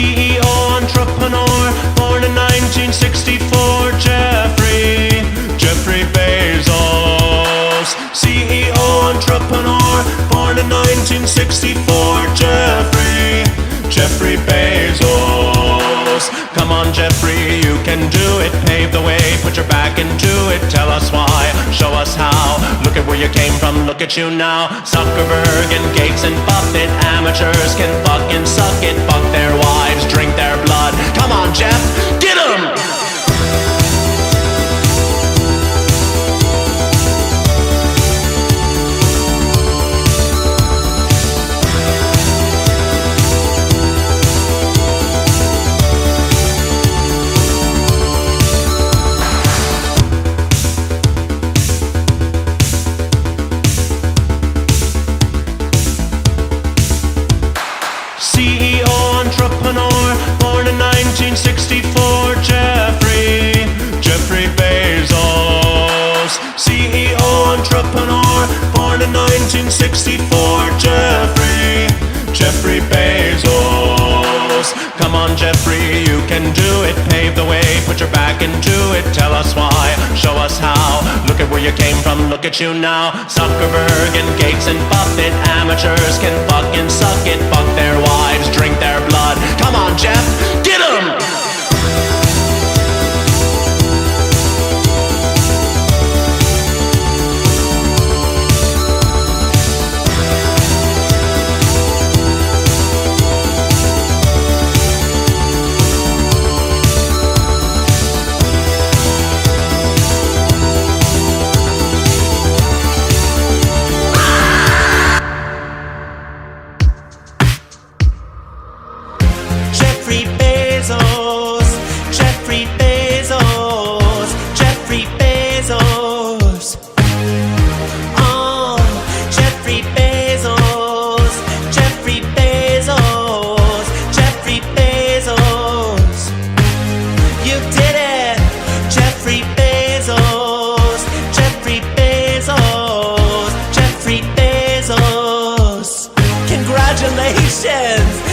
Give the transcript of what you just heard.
CEO, entrepreneur, born in 1964, Jeffrey, Jeffrey Bezos. CEO, entrepreneur, born in 1964, Jeffrey, Jeffrey Bezos. Come on, Jeffrey, you can do it. Pave the way, put your back into it. Tell us why, show us how. Look at where you came from, look at you now. Zuckerberg and Gates and Buffett, amateurs can 1964, Jeffrey, Jeffrey Bezos. Come on, Jeffrey, you can do it. Pave the way, put your back into it. Tell us why, show us how. Look at where you came from, look at you now. Zuckerberg and Gates and Buffett, amateurs can fucking suck it. Fuck their wives, drink their Congratulations,